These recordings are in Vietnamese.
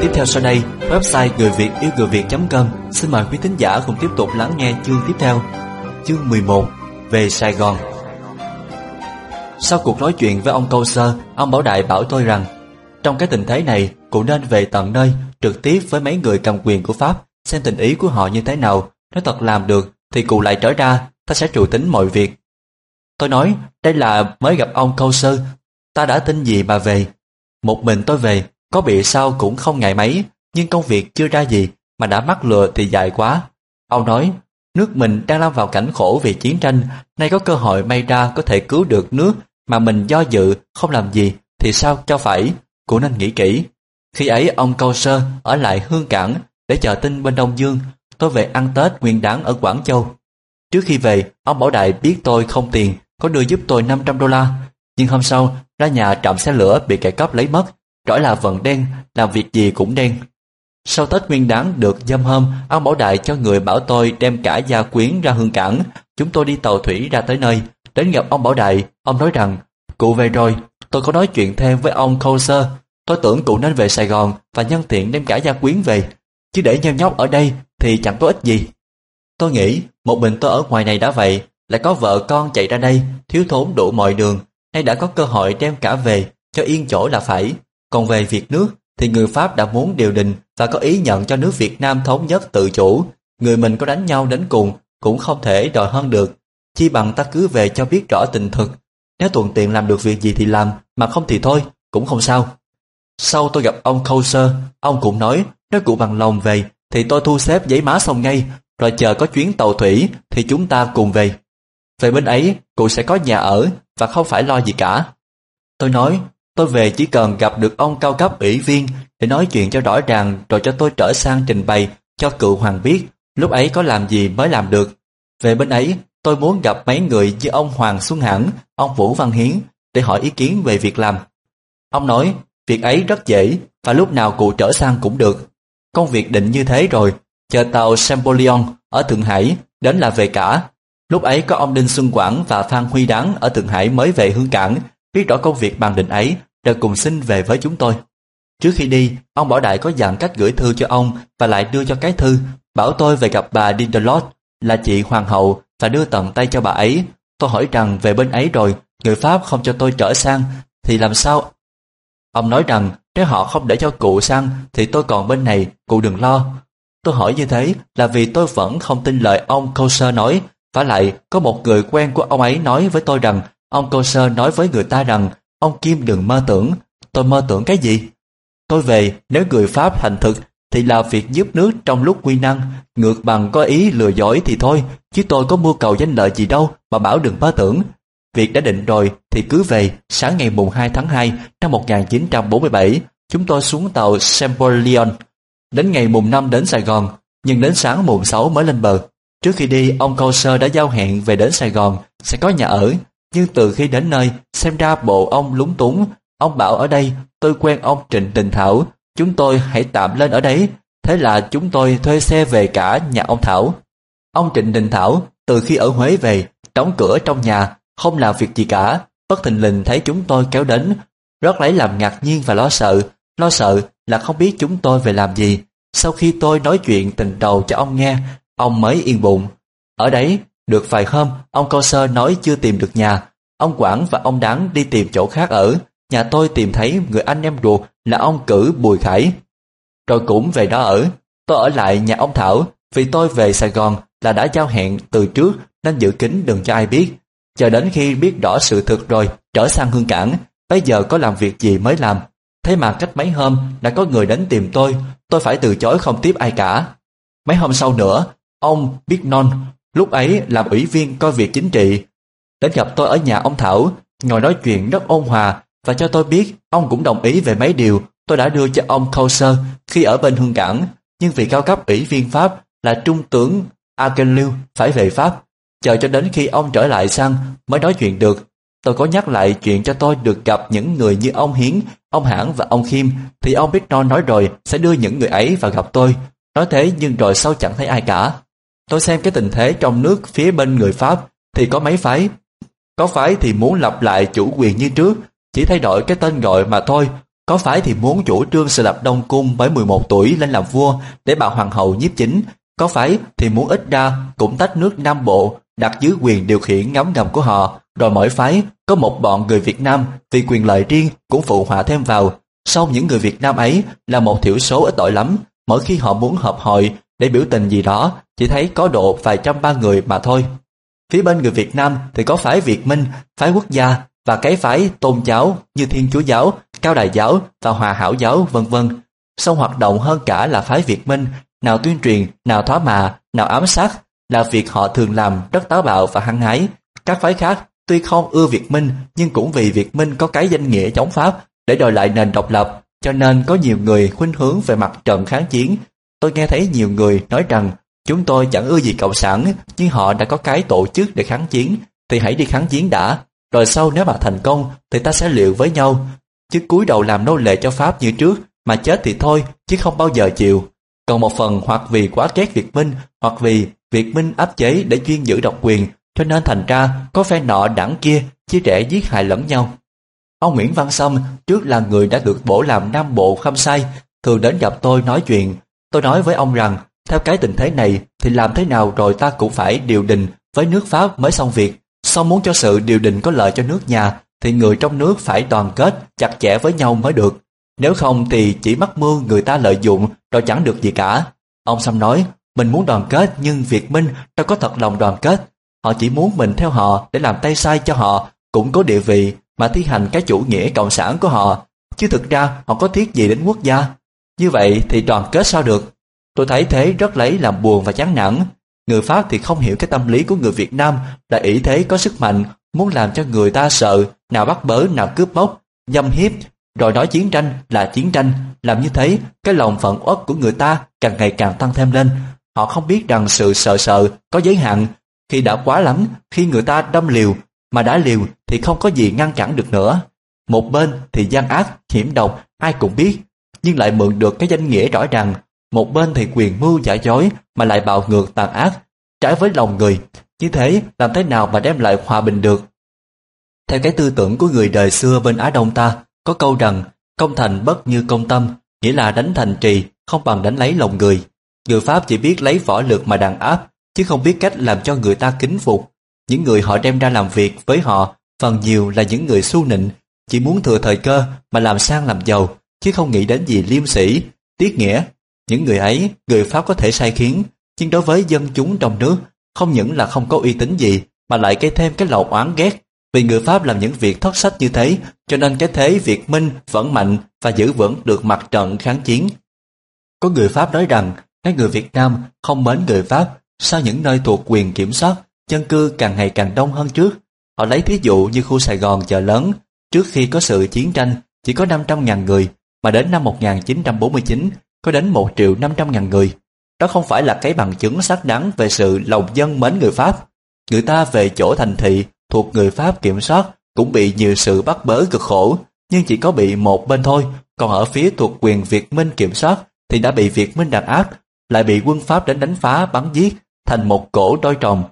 Tiếp theo sau đây, website người Việt yêu người Việt.com xin mời quý thính giả cùng tiếp tục lắng nghe chương tiếp theo. Chương 11 Về Sài Gòn Sau cuộc nói chuyện với ông Câu Sơ, ông Bảo Đại bảo tôi rằng trong cái tình thế này, cụ nên về tận nơi, trực tiếp với mấy người cầm quyền của Pháp, xem tình ý của họ như thế nào. Nếu thật làm được, thì cụ lại trở ra, ta sẽ trụ tính mọi việc. Tôi nói, đây là mới gặp ông Câu Sơ, ta đã tin gì mà về. Một mình tôi về, có bị sao cũng không ngại mấy, nhưng công việc chưa ra gì mà đã mắc lừa thì dài quá. Ông nói, nước mình đang lao vào cảnh khổ vì chiến tranh, nay có cơ hội may ra có thể cứu được nước mà mình do dự không làm gì thì sao cho phải, cũng nên nghĩ kỹ. Khi ấy ông Câu Sơ ở lại Hương Cảng để chờ tin bên Đông Dương, tôi về ăn Tết nguyên đáng ở Quảng Châu. Trước khi về, ông Bảo Đại biết tôi không tiền, có đưa giúp tôi 500 đô la, nhưng hôm sau ra nhà trạm xe lửa bị kẻ cắp lấy mất, rõ là vận đen, làm việc gì cũng đen. Sau Tết Nguyên đáng được dâm hôm, ông Bảo Đại cho người bảo tôi đem cả gia quyến ra hương cảng. Chúng tôi đi tàu thủy ra tới nơi. Đến gặp ông Bảo Đại, ông nói rằng, cụ về rồi, tôi có nói chuyện thêm với ông Khâu Sơ. Tôi tưởng cụ nên về Sài Gòn và nhân tiện đem cả gia quyến về. Chứ để nheo nhóc ở đây thì chẳng có ích gì. Tôi nghĩ, một mình tôi ở ngoài này đã vậy, lại có vợ con chạy ra đây, thiếu thốn đủ mọi đường, nay đã có cơ hội đem cả về, cho yên chỗ là phải. Còn về việc nước, thì người Pháp đã muốn điều đình và có ý nhận cho nước Việt Nam thống nhất tự chủ. Người mình có đánh nhau đến cùng, cũng không thể đòi hơn được. Chi bằng ta cứ về cho biết rõ tình thực. Nếu thuận tiện làm được việc gì thì làm, mà không thì thôi, cũng không sao. Sau tôi gặp ông Coulter ông cũng nói, nếu cụ bằng lòng về, thì tôi thu xếp giấy má xong ngay, rồi chờ có chuyến tàu thủy thì chúng ta cùng về. Về bên ấy, cụ sẽ có nhà ở và không phải lo gì cả. Tôi nói, tôi về chỉ cần gặp được ông cao cấp ủy viên để nói chuyện cho rõ ràng rồi cho tôi trở sang trình bày cho cựu hoàng biết lúc ấy có làm gì mới làm được. Về bên ấy, tôi muốn gặp mấy người như ông Hoàng Xuân hẳn ông Vũ Văn Hiến để hỏi ý kiến về việc làm. Ông nói, việc ấy rất dễ và lúc nào cụ trở sang cũng được. Công việc định như thế rồi, chờ tàu Champollion ở Thượng Hải đến là về cả. Lúc ấy có ông Đinh Xuân Quảng và Phan Huy Đáng ở Thượng Hải mới về Hương Cảng, biết rõ công việc bằng định ấy, đều cùng xin về với chúng tôi. Trước khi đi, ông Bảo Đại có dặn cách gửi thư cho ông và lại đưa cho cái thư, bảo tôi về gặp bà Dindelot, là chị hoàng hậu và đưa tận tay cho bà ấy. Tôi hỏi rằng về bên ấy rồi, người Pháp không cho tôi trở sang, thì làm sao? Ông nói rằng nếu họ không để cho cụ sang thì tôi còn bên này, cụ đừng lo. Tôi hỏi như thế là vì tôi vẫn không tin lời ông Coser nói và lại, có một người quen của ông ấy nói với tôi rằng ông cô nói với người ta rằng ông Kim đừng mơ tưởng. Tôi mơ tưởng cái gì? Tôi về, nếu người Pháp thành thực thì là việc giúp nước trong lúc nguy năng, ngược bằng có ý lừa dối thì thôi, chứ tôi có mưu cầu danh lợi gì đâu mà bảo đừng mơ tưởng. Việc đã định rồi thì cứ về, sáng ngày mùng 2 tháng 2 năm 1947, chúng tôi xuống tàu Champollion. Đến ngày mùng 5 đến Sài Gòn, nhưng đến sáng mùng 6 mới lên bờ. Trước khi đi, ông Câu Sơ đã giao hẹn về đến Sài Gòn, sẽ có nhà ở. Nhưng từ khi đến nơi, xem ra bộ ông lúng túng. Ông bảo ở đây, tôi quen ông Trịnh Đình Thảo, chúng tôi hãy tạm lên ở đấy. Thế là chúng tôi thuê xe về cả nhà ông Thảo. Ông Trịnh Đình Thảo, từ khi ở Huế về, đóng cửa trong nhà, không làm việc gì cả. Bất thình lình thấy chúng tôi kéo đến, rất lấy làm ngạc nhiên và lo sợ. Lo sợ là không biết chúng tôi về làm gì. Sau khi tôi nói chuyện tình đầu cho ông nghe, Ông mới yên bụng. Ở đấy, được vài hôm, ông Cao Sơ nói chưa tìm được nhà. Ông Quảng và ông Đáng đi tìm chỗ khác ở. Nhà tôi tìm thấy người anh em ruột là ông Cử Bùi Khải. Rồi cũng về đó ở. Tôi ở lại nhà ông Thảo vì tôi về Sài Gòn là đã giao hẹn từ trước nên giữ kín đừng cho ai biết. Chờ đến khi biết rõ sự thực rồi, trở sang Hương Cảng, bây giờ có làm việc gì mới làm. Thế mà cách mấy hôm đã có người đến tìm tôi, tôi phải từ chối không tiếp ai cả. Mấy hôm sau nữa, Ông biết non, lúc ấy làm ủy viên coi việc chính trị. Đến gặp tôi ở nhà ông Thảo, ngồi nói chuyện rất ôn hòa và cho tôi biết ông cũng đồng ý về mấy điều tôi đã đưa cho ông Coulter khi ở bên Hương Cảng. Nhưng vì cao cấp ủy viên Pháp là trung tướng Akenliu phải về Pháp, chờ cho đến khi ông trở lại sang mới nói chuyện được. Tôi có nhắc lại chuyện cho tôi được gặp những người như ông Hiến, ông Hãn và ông Khiêm, thì ông biết non nói rồi sẽ đưa những người ấy vào gặp tôi. Nói thế nhưng rồi sau chẳng thấy ai cả. Tôi xem cái tình thế trong nước phía bên người Pháp thì có mấy phái. Có phái thì muốn lập lại chủ quyền như trước, chỉ thay đổi cái tên gọi mà thôi. có phái thì muốn chủ trương sự lập Đông Cung mới 11 tuổi lên làm vua để bà hoàng hậu nhiếp chính, có phái thì muốn ít ra cũng tách nước Nam Bộ đặt dưới quyền điều khiển ngắm ngầm của họ, rồi mỗi phái có một bọn người Việt Nam vì quyền lợi riêng cũng phụ họa thêm vào. Sau những người Việt Nam ấy là một thiểu số ít tội lắm, mỗi khi họ muốn hợp hội để biểu tình gì đó, chỉ thấy có độ vài trăm ba người mà thôi. Phía bên người Việt Nam thì có phái Việt Minh, phái quốc gia và cái phái tôn giáo như Thiên Chúa giáo, Cao Đại giáo và Hòa Hảo giáo vân vân. Song hoạt động hơn cả là phái Việt Minh, nào tuyên truyền, nào thóa mạ, nào ám sát, là việc họ thường làm rất táo bạo và hăng hái. Các phái khác tuy không ưa Việt Minh nhưng cũng vì Việt Minh có cái danh nghĩa chống Pháp để đòi lại nền độc lập, cho nên có nhiều người khuynh hướng về mặt trận kháng chiến. Tôi nghe thấy nhiều người nói rằng, chúng tôi chẳng ưa gì cộng sản nhưng họ đã có cái tổ chức để kháng chiến, thì hãy đi kháng chiến đã, rồi sau nếu mà thành công, thì ta sẽ liệu với nhau. Chứ cúi đầu làm nô lệ cho Pháp như trước, mà chết thì thôi, chứ không bao giờ chịu. Còn một phần hoặc vì quá ghét Việt Minh, hoặc vì Việt Minh áp chế để chuyên giữ độc quyền, cho nên thành ra có phe nọ đảng kia, chia rẽ giết hại lẫn nhau. Ông Nguyễn Văn Sâm trước là người đã được bổ làm Nam Bộ khâm sai, thường đến gặp tôi nói chuyện tôi nói với ông rằng theo cái tình thế này thì làm thế nào rồi ta cũng phải điều đình với nước Pháp mới xong việc sau muốn cho sự điều đình có lợi cho nước nhà thì người trong nước phải đoàn kết chặt chẽ với nhau mới được. Nếu không thì chỉ mắc mưu người ta lợi dụng rồi chẳng được gì cả. Ông Sâm nói, mình muốn đoàn kết nhưng Việt Minh đâu có thật lòng đoàn kết. Họ chỉ muốn mình theo họ để làm tay sai cho họ, cũng có địa vị mà thi hành cái chủ nghĩa cộng sản của họ. Chứ thực ra họ có thiết gì đến quốc gia. Như vậy thì đoàn kết sao được? Tôi thấy thế rất lấy làm buồn và chán nản. Người Pháp thì không hiểu cái tâm lý của người Việt Nam là ý thế có sức mạnh, muốn làm cho người ta sợ, nào bắt bớ, nào cướp bóc, dâm hiếp, rồi nói chiến tranh là chiến tranh. Làm như thế, cái lòng phận uất của người ta càng ngày càng tăng thêm lên. Họ không biết rằng sự sợ sợ có giới hạn. Khi đã quá lắm, khi người ta đâm liều, mà đã liều thì không có gì ngăn cản được nữa. Một bên thì gian ác, hiểm độc, ai cũng biết, nhưng lại mượn được cái danh nghĩa rõ ràng một bên thì quyền mưu giả dối mà lại bạo ngược tàn ác, trái với lòng người. Như thế làm thế nào mà đem lại hòa bình được? Theo cái tư tưởng của người đời xưa bên Á Đông ta, có câu rằng công thành bất như công tâm, nghĩa là đánh thành trì không bằng đánh lấy lòng người. Người Pháp chỉ biết lấy võ lực mà đàn áp, chứ không biết cách làm cho người ta kính phục. Những người họ đem ra làm việc với họ phần nhiều là những người su nịnh, chỉ muốn thừa thời cơ mà làm sang làm giàu, chứ không nghĩ đến gì liêm sĩ, tiết nghĩa những người ấy, người Pháp có thể sai khiến, nhưng đối với dân chúng trong nước, không những là không có uy tín gì, mà lại gây thêm cái lầu oán ghét. Vì người Pháp làm những việc thất sách như thế, cho nên cái thế Việt Minh vẫn mạnh và giữ vững được mặt trận kháng chiến. Có người Pháp nói rằng, các người Việt Nam không mến người Pháp, sau những nơi thuộc quyền kiểm soát, dân cư càng ngày càng đông hơn trước. Họ lấy thí dụ như khu Sài Gòn chợ lớn, trước khi có sự chiến tranh chỉ có 500.000 người, mà đến năm 1949 có đến 1 triệu 500 ngàn người. Đó không phải là cái bằng chứng xác đáng về sự lòng dân mến người Pháp. Người ta về chỗ thành thị thuộc người Pháp kiểm soát cũng bị nhiều sự bắt bớ cực khổ, nhưng chỉ có bị một bên thôi, còn ở phía thuộc quyền Việt Minh kiểm soát thì đã bị Việt Minh đàn áp, lại bị quân Pháp đến đánh phá bắn giết thành một cổ đôi trồng.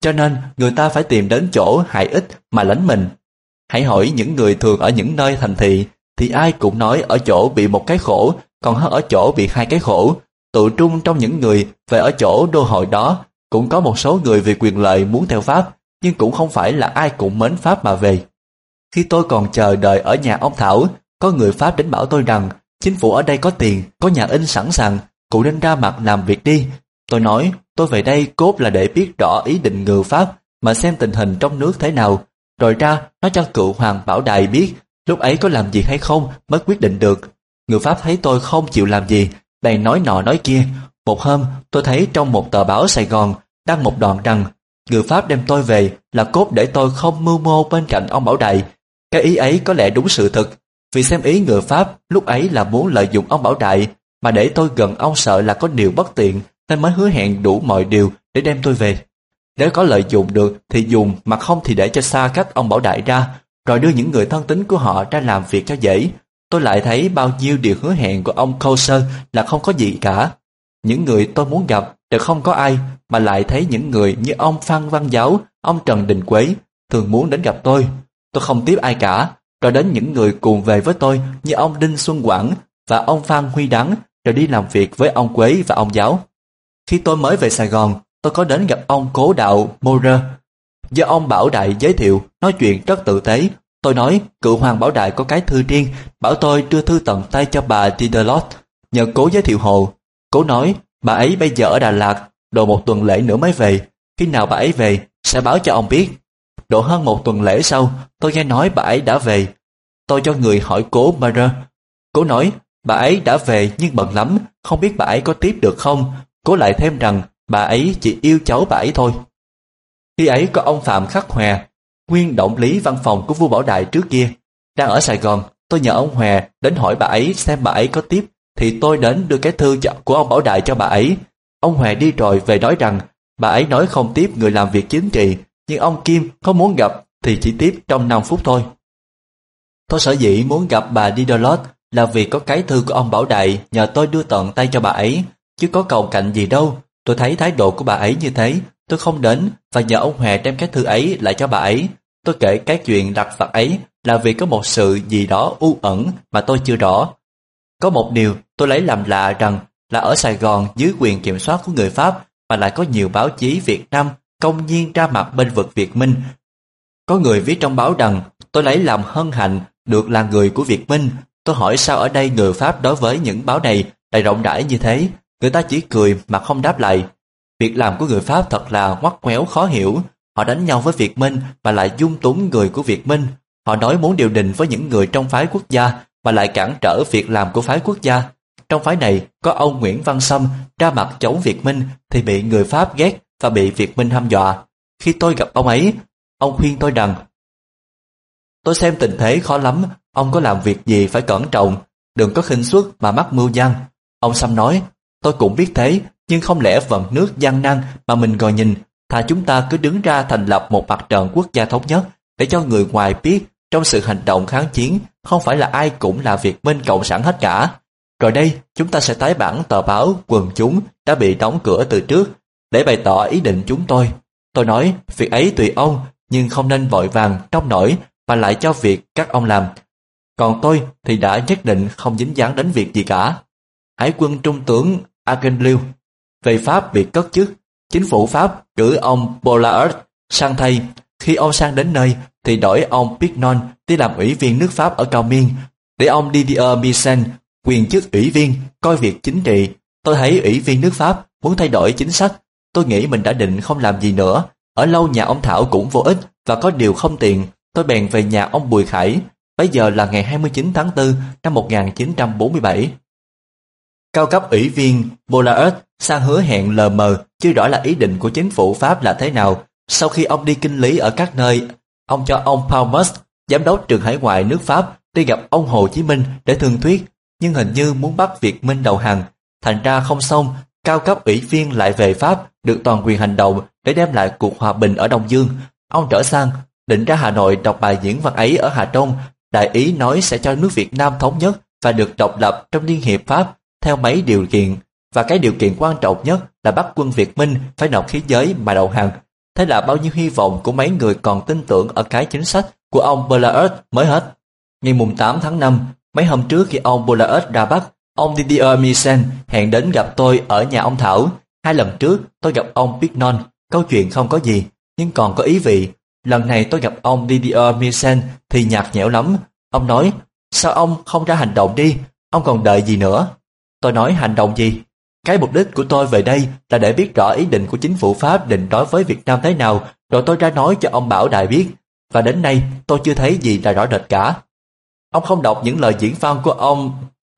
Cho nên người ta phải tìm đến chỗ hại ích mà lánh mình. Hãy hỏi những người thường ở những nơi thành thị thì ai cũng nói ở chỗ bị một cái khổ còn hơn ở chỗ bị hai cái khổ. Tự trung trong những người về ở chỗ đô hội đó, cũng có một số người vì quyền lợi muốn theo Pháp, nhưng cũng không phải là ai cũng mến Pháp mà về. Khi tôi còn chờ đợi ở nhà ông Thảo, có người Pháp đến bảo tôi rằng chính phủ ở đây có tiền, có nhà in sẵn sàng, cụ nên ra mặt làm việc đi. Tôi nói, tôi về đây cốt là để biết rõ ý định người Pháp mà xem tình hình trong nước thế nào, rồi ra nói cho cựu Hoàng Bảo Đại biết lúc ấy có làm gì hay không mới quyết định được. Người Pháp thấy tôi không chịu làm gì, bèn nói nọ nói kia. Một hôm, tôi thấy trong một tờ báo Sài Gòn đăng một đoạn rằng người Pháp đem tôi về là cốt để tôi không mưu mô bên cạnh ông Bảo Đại. Cái ý ấy có lẽ đúng sự thật vì xem ý người Pháp lúc ấy là muốn lợi dụng ông Bảo Đại, mà để tôi gần ông sợ là có điều bất tiện, nên mới hứa hẹn đủ mọi điều để đem tôi về. Nếu có lợi dụng được thì dùng, mà không thì để cho xa cách ông Bảo Đại ra, rồi đưa những người thân tín của họ ra làm việc cho dễ, tôi lại thấy bao nhiêu điều hứa hẹn của ông Coulson là không có gì cả. Những người tôi muốn gặp đều không có ai, mà lại thấy những người như ông Phan Văn Giáo, ông Trần Đình Quế thường muốn đến gặp tôi. Tôi không tiếp ai cả, rồi đến những người cùng về với tôi như ông Đinh Xuân Quảng và ông Phan Huy Đắng rồi đi làm việc với ông Quế và ông Giáo. Khi tôi mới về Sài Gòn, tôi có đến gặp ông cố đạo Morer. Do ông Bảo Đại giới thiệu, nói chuyện rất tự tế. Tôi nói, cựu hoàng Bảo Đại có cái thư riêng, bảo tôi đưa thư tận tay cho bà tidelot nhờ cố giới thiệu hồ. Cố nói, bà ấy bây giờ ở Đà Lạt, độ một tuần lễ nữa mới về. Khi nào bà ấy về, sẽ báo cho ông biết. Độ hơn một tuần lễ sau, tôi nghe nói bà ấy đã về. Tôi cho người hỏi cố Mara. Cố nói, bà ấy đã về nhưng bận lắm, không biết bà ấy có tiếp được không. Cố lại thêm rằng bà ấy chỉ yêu cháu bà ấy thôi. Khi ấy có ông Phạm Khắc Hòe, nguyên động lý văn phòng của vua Bảo Đại trước kia, đang ở Sài Gòn. Tôi nhờ ông Hòe đến hỏi bà ấy xem bà ấy có tiếp, thì tôi đến đưa cái thư của ông Bảo Đại cho bà ấy. Ông Hòe đi rồi về nói rằng bà ấy nói không tiếp người làm việc chính trị, nhưng ông Kim không muốn gặp thì chỉ tiếp trong 5 phút thôi. Tôi sở dĩ muốn gặp bà Didolot là vì có cái thư của ông Bảo Đại nhờ tôi đưa tận tay cho bà ấy, chứ có cầu cạnh gì đâu. Tôi thấy thái độ của bà ấy như thế, tôi không đến và nhờ ông Huệ đem cái thư ấy lại cho bà ấy. Tôi kể cái chuyện đặt vặt ấy là vì có một sự gì đó u ẩn mà tôi chưa rõ. Có một điều tôi lấy làm lạ rằng là ở Sài Gòn dưới quyền kiểm soát của người Pháp mà lại có nhiều báo chí Việt Nam công nhiên ra mặt bên vực Việt Minh. Có người viết trong báo rằng tôi lấy làm hân hạnh được là người của Việt Minh. Tôi hỏi sao ở đây người Pháp đối với những báo này lại rộng rãi như thế. Người ta chỉ cười mà không đáp lại. Việc làm của người Pháp thật là ngoắt ngoéo khó hiểu. Họ đánh nhau với Việt Minh mà lại dung túng người của Việt Minh. Họ nói muốn điều đình với những người trong phái quốc gia mà lại cản trở việc làm của phái quốc gia. Trong phái này có ông Nguyễn Văn Sâm ra mặt chống Việt Minh thì bị người Pháp ghét và bị Việt Minh hăm dọa. Khi tôi gặp ông ấy, ông khuyên tôi rằng Tôi xem tình thế khó lắm, ông có làm việc gì phải cẩn trọng, đừng có khinh suất mà mắc mưu gian. Ông Sâm nói, tôi cũng biết thế, nhưng không lẽ vận nước gian nan mà mình ngồi nhìn, thà chúng ta cứ đứng ra thành lập một mặt trận quốc gia thống nhất để cho người ngoài biết trong sự hành động kháng chiến không phải là ai cũng là Việt Minh Cộng sản hết cả. Rồi đây, chúng ta sẽ tái bản tờ báo quần chúng đã bị đóng cửa từ trước để bày tỏ ý định chúng tôi. Tôi nói, việc ấy tùy ông, nhưng không nên vội vàng, trong nổi và lại cho việc các ông làm. Còn tôi thì đã nhất định không dính dáng đến việc gì cả. Hải quân trung tướng Agenliu về Pháp bị cất chức, chính phủ Pháp cử ông Bollaert sang thay. Khi ông sang đến nơi thì đổi ông Pignon đi làm ủy viên nước Pháp ở Cao Miên để ông Didier Michel quyền chức ủy viên coi việc chính trị. Tôi thấy ủy viên nước Pháp muốn thay đổi chính sách. Tôi nghĩ mình đã định không làm gì nữa. Ở lâu nhà ông Thảo cũng vô ích và có điều không tiện Tôi bèn về nhà ông Bùi Khải. Bây giờ là ngày 29 tháng 4 năm 1947. Cao cấp ủy viên Bolaert sang hứa hẹn lờ mờ chưa rõ là ý định của chính phủ Pháp là thế nào. Sau khi ông đi kinh lý ở các nơi, ông cho ông Palmas, giám đốc trường hải ngoại nước Pháp, đi gặp ông Hồ Chí Minh để thương thuyết nhưng hình như muốn bắt Việt Minh đầu hàng. Thành ra không xong, cao cấp ủy viên lại về Pháp, được toàn quyền hành động để đem lại cuộc hòa bình ở Đông Dương. Ông trở sang, định ra Hà Nội đọc bài diễn văn ấy ở Hà Đông, đại ý nói sẽ cho nước Việt Nam thống nhất và được độc lập trong Liên hiệp Pháp theo mấy điều kiện. Và cái điều kiện quan trọng nhất là bắt quân Việt Minh phải nộp khí giới mà đầu hàng. Thế là bao nhiêu hy vọng của mấy người còn tin tưởng ở cái chính sách của ông Bolaert mới hết. Ngày mùng 8 tháng 5, Mấy hôm trước khi ông Bolaert ra Bắc, ông Didier Misen hẹn đến gặp tôi ở nhà ông Thảo. Hai lần trước tôi gặp ông Pignon, câu chuyện không có gì, nhưng còn có ý vị. Lần này tôi gặp ông Didier Misen thì nhạt nhẽo lắm. Ông nói, sao ông không ra hành động đi, ông còn đợi gì nữa? Tôi nói hành động gì? Cái mục đích của tôi về đây là để biết rõ ý định của chính phủ Pháp định đối với Việt Nam thế nào, rồi tôi ra nói cho ông Bảo Đại biết. Và đến nay tôi chưa thấy gì là rõ rệt cả. Ông không đọc những lời diễn văn của ông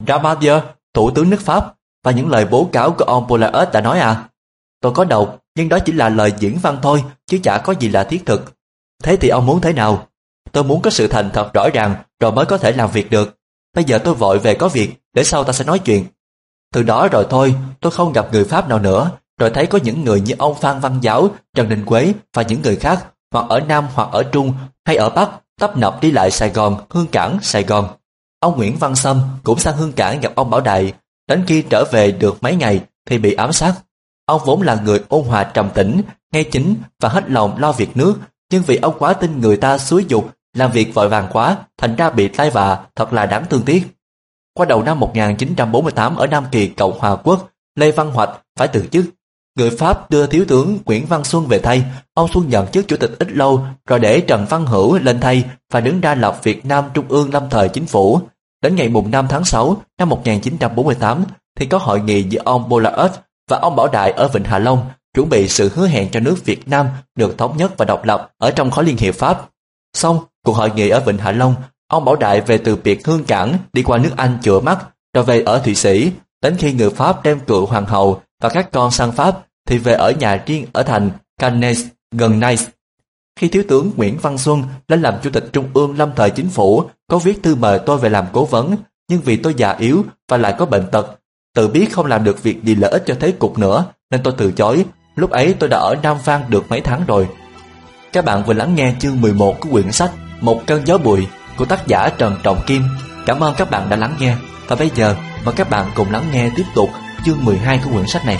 Ramadier, thủ tướng nước Pháp, và những lời bố cáo của ông Polaris đã nói à? Tôi có đọc, nhưng đó chỉ là lời diễn văn thôi, chứ chả có gì là thiết thực. Thế thì ông muốn thế nào? Tôi muốn có sự thành thật rõ ràng, rồi mới có thể làm việc được. Bây giờ tôi vội về có việc, để sau ta sẽ nói chuyện. Từ đó rồi thôi, tôi không gặp người Pháp nào nữa, rồi thấy có những người như ông Phan Văn Giáo, Trần Đình Quế và những người khác, hoặc ở Nam hoặc ở Trung hay ở Bắc tấp nập đi lại Sài Gòn, Hương Cảng, Sài Gòn. Ông Nguyễn Văn Sâm cũng sang Hương Cảng gặp ông Bảo Đại, đến khi trở về được mấy ngày thì bị ám sát. Ông vốn là người ôn hòa trầm tĩnh, nghe chính và hết lòng lo việc nước, nhưng vì ông quá tin người ta xúi dục làm việc vội vàng quá, thành ra bị tai vạ, thật là đáng thương tiếc. Qua đầu năm 1948 ở Nam Kỳ Cộng Hòa Quốc, Lê Văn Hoạch phải từ chức. Người Pháp đưa thiếu tướng Nguyễn Văn Xuân về thay, ông Xuân nhận chức chủ tịch ít lâu rồi để Trần Văn Hữu lên thay và đứng ra lập Việt Nam Trung ương lâm thời chính phủ. Đến ngày mùng 5 tháng 6 năm 1948 thì có hội nghị giữa ông Bolaert và ông Bảo Đại ở Vịnh Hạ Long chuẩn bị sự hứa hẹn cho nước Việt Nam được thống nhất và độc lập ở trong khối liên hiệp Pháp. Xong, cuộc hội nghị ở Vịnh Hạ Long, ông Bảo Đại về từ biệt Hương Cảng đi qua nước Anh chữa mắt, rồi về ở Thụy Sĩ. Đến khi người Pháp đem cựu hoàng hậu và các con sang Pháp thì về ở nhà riêng ở thành Cannes gần Nice. Khi Thiếu tướng Nguyễn Văn Xuân lên làm Chủ tịch Trung ương lâm thời chính phủ có viết thư mời tôi về làm cố vấn nhưng vì tôi già yếu và lại có bệnh tật tự biết không làm được việc gì lợi ích cho thế cục nữa nên tôi từ chối lúc ấy tôi đã ở Nam Phan được mấy tháng rồi các bạn vừa lắng nghe chương 11 của quyển sách Một cơn gió bụi của tác giả Trần Trọng Kim. Cảm ơn các bạn đã lắng nghe. Và bây giờ, mời các bạn cùng lắng nghe tiếp tục chương 12 của quyển sách này.